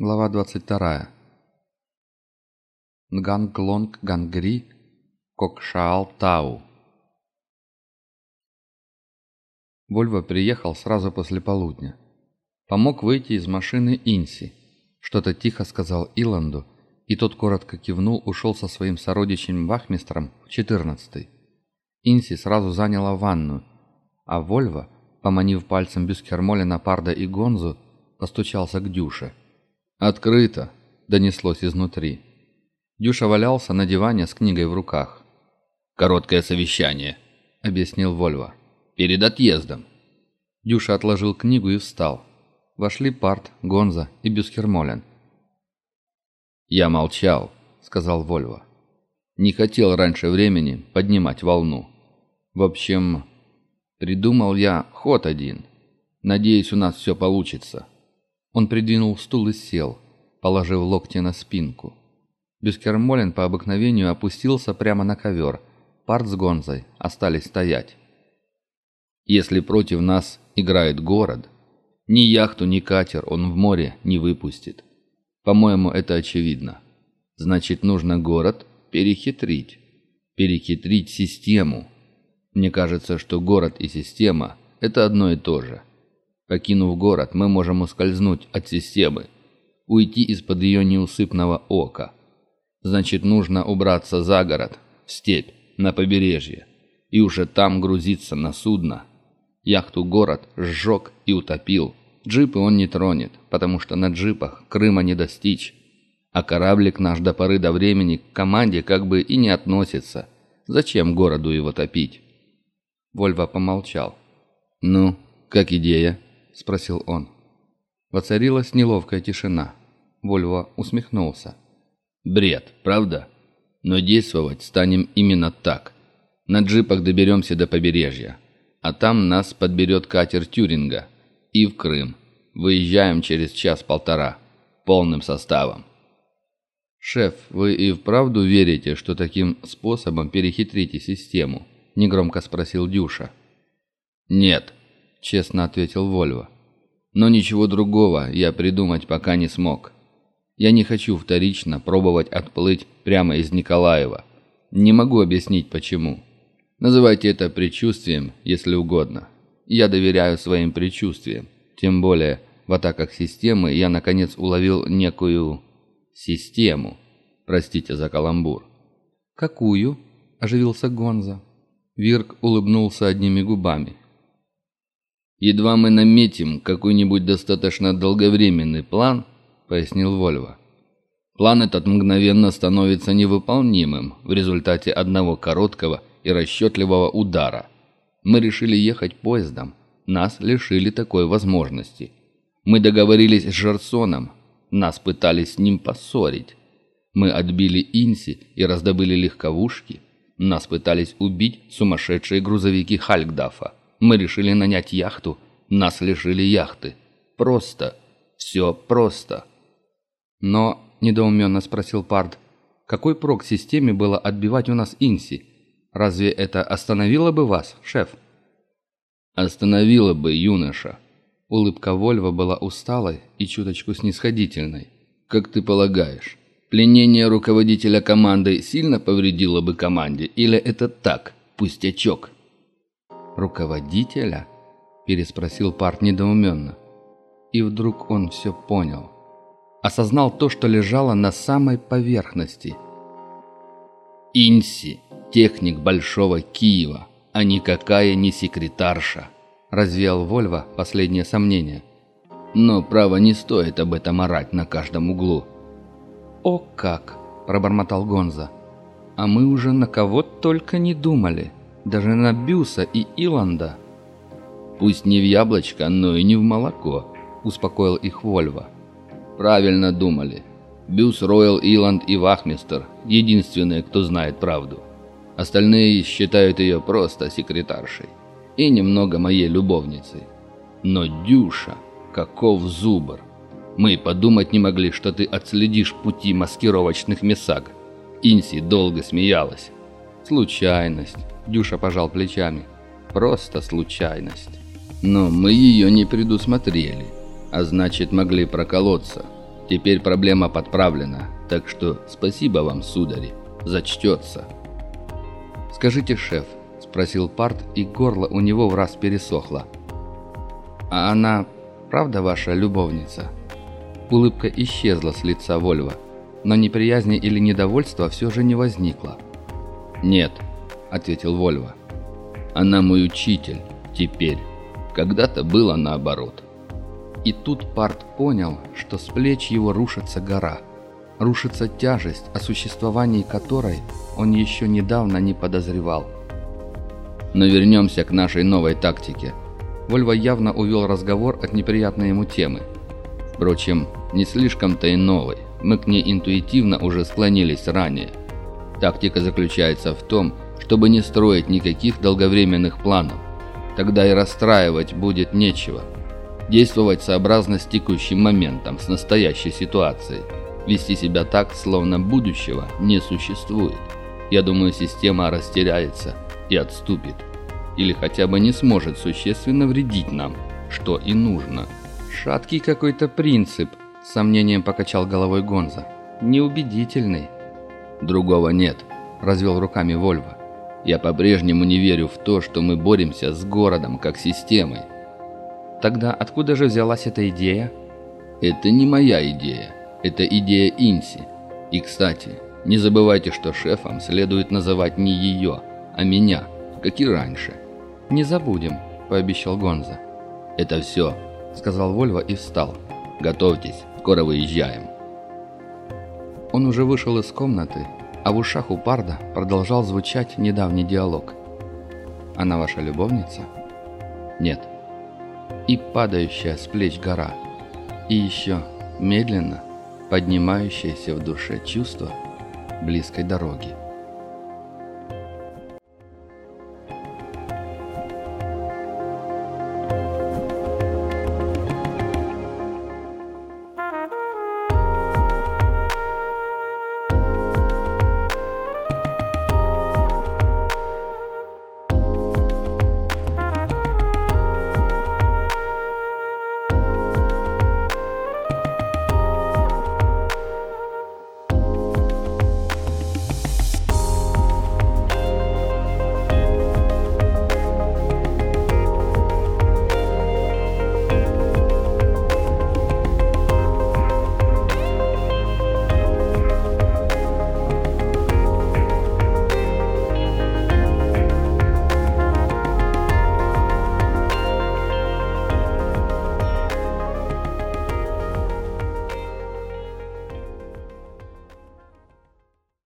Глава 22. Нганглонг Гангри Кокшаал Тау. Вольво приехал сразу после полудня. Помог выйти из машины Инси. Что-то тихо сказал Иланду, и тот коротко кивнул, ушел со своим сородичем Вахмистром в четырнадцатый. Инси сразу заняла ванную, а Вольво, поманив пальцем Бюскермолина, Парда и Гонзу, постучался к Дюше – «Открыто!» – донеслось изнутри. Дюша валялся на диване с книгой в руках. «Короткое совещание», – объяснил Вольво. «Перед отъездом». Дюша отложил книгу и встал. Вошли Парт, Гонза и Бюскермолен. «Я молчал», – сказал Вольво. «Не хотел раньше времени поднимать волну. В общем, придумал я ход один. Надеюсь, у нас все получится». Он придвинул стул и сел, положив локти на спинку. Бюскермолин по обыкновению опустился прямо на ковер. Парт с Гонзой остались стоять. «Если против нас играет город, ни яхту, ни катер он в море не выпустит. По-моему, это очевидно. Значит, нужно город перехитрить. Перехитрить систему. Мне кажется, что город и система – это одно и то же. Покинув город, мы можем ускользнуть от системы, уйти из-под ее неусыпного ока. Значит, нужно убраться за город, в степь, на побережье, и уже там грузиться на судно. Яхту город сжег и утопил. Джипы он не тронет, потому что на джипах Крыма не достичь. А кораблик наш до поры до времени к команде как бы и не относится. Зачем городу его топить?» Вольво помолчал. «Ну, как идея?» – спросил он. Воцарилась неловкая тишина. Вольво усмехнулся. «Бред, правда? Но действовать станем именно так. На джипах доберемся до побережья, а там нас подберет катер Тюринга. И в Крым. Выезжаем через час-полтора. Полным составом». «Шеф, вы и вправду верите, что таким способом перехитрите систему?» – негромко спросил Дюша. «Нет», – честно ответил Вольво. «Но ничего другого я придумать пока не смог. Я не хочу вторично пробовать отплыть прямо из Николаева. Не могу объяснить почему. Называйте это предчувствием, если угодно. Я доверяю своим предчувствиям. Тем более в атаках системы я наконец уловил некую... систему. Простите за каламбур». «Какую?» – оживился Гонза. Вирк улыбнулся одними губами. «Едва мы наметим какой-нибудь достаточно долговременный план», — пояснил Вольво. «План этот мгновенно становится невыполнимым в результате одного короткого и расчетливого удара. Мы решили ехать поездом. Нас лишили такой возможности. Мы договорились с Жерсоном. Нас пытались с ним поссорить. Мы отбили Инси и раздобыли легковушки. Нас пытались убить сумасшедшие грузовики Халькдафа. Мы решили нанять яхту, нас лишили яхты. Просто. Все просто. Но, недоуменно спросил Пард, какой прок системе было отбивать у нас Инси? Разве это остановило бы вас, шеф? Остановило бы, юноша. Улыбка Вольва была усталой и чуточку снисходительной. Как ты полагаешь, пленение руководителя команды сильно повредило бы команде, или это так, пустячок? «Руководителя?» – переспросил Парт недоуменно. И вдруг он все понял. Осознал то, что лежало на самой поверхности. «Инси, техник Большого Киева, а никакая не секретарша», – развеял Вольво последнее сомнение. «Но, право, не стоит об этом орать на каждом углу». «О как!» – пробормотал Гонза. «А мы уже на кого только не думали» даже на Бюса и Иланда. «Пусть не в яблочко, но и не в молоко», – успокоил их Вольво. «Правильно думали. Бюс, Ройл, Иланд и Вахмистер – единственные, кто знает правду. Остальные считают ее просто секретаршей и немного моей любовницей. Но Дюша, каков зубр! Мы подумать не могли, что ты отследишь пути маскировочных месаг. Инси долго смеялась. Случайность. Дюша пожал плечами. Просто случайность. Но мы ее не предусмотрели, а значит могли проколоться. Теперь проблема подправлена, так что спасибо вам, судари, зачтется. «Скажите, шеф», — спросил Парт, и горло у него в раз пересохло. «А она правда ваша любовница?» Улыбка исчезла с лица Вольва, но неприязни или недовольства все же не возникло. «Нет», — ответил Вольва. «Она мой учитель, теперь. Когда-то было наоборот». И тут Парт понял, что с плеч его рушится гора. Рушится тяжесть, о существовании которой он еще недавно не подозревал. Но вернемся к нашей новой тактике. Вольво явно увел разговор от неприятной ему темы. Впрочем, не слишком-то и новой. Мы к ней интуитивно уже склонились ранее. Тактика заключается в том, чтобы не строить никаких долговременных планов. Тогда и расстраивать будет нечего. Действовать сообразно с текущим моментом, с настоящей ситуацией. Вести себя так, словно будущего не существует. Я думаю, система растеряется и отступит. Или хотя бы не сможет существенно вредить нам, что и нужно. «Шаткий какой-то принцип», – с сомнением покачал головой Гонза. «Неубедительный». «Другого нет», – развел руками Вольво. «Я по-прежнему не верю в то, что мы боремся с городом как системой. Тогда откуда же взялась эта идея? Это не моя идея. Это идея Инси. И, кстати, не забывайте, что шефом следует называть не ее, а меня, как и раньше. Не забудем, пообещал Гонза. Это все, сказал Вольво и встал. Готовьтесь, скоро выезжаем. Он уже вышел из комнаты, а в ушах у Парда продолжал звучать недавний диалог. «Она ваша любовница?» «Нет» и падающая с плеч гора, и еще медленно поднимающееся в душе чувство близкой дороги.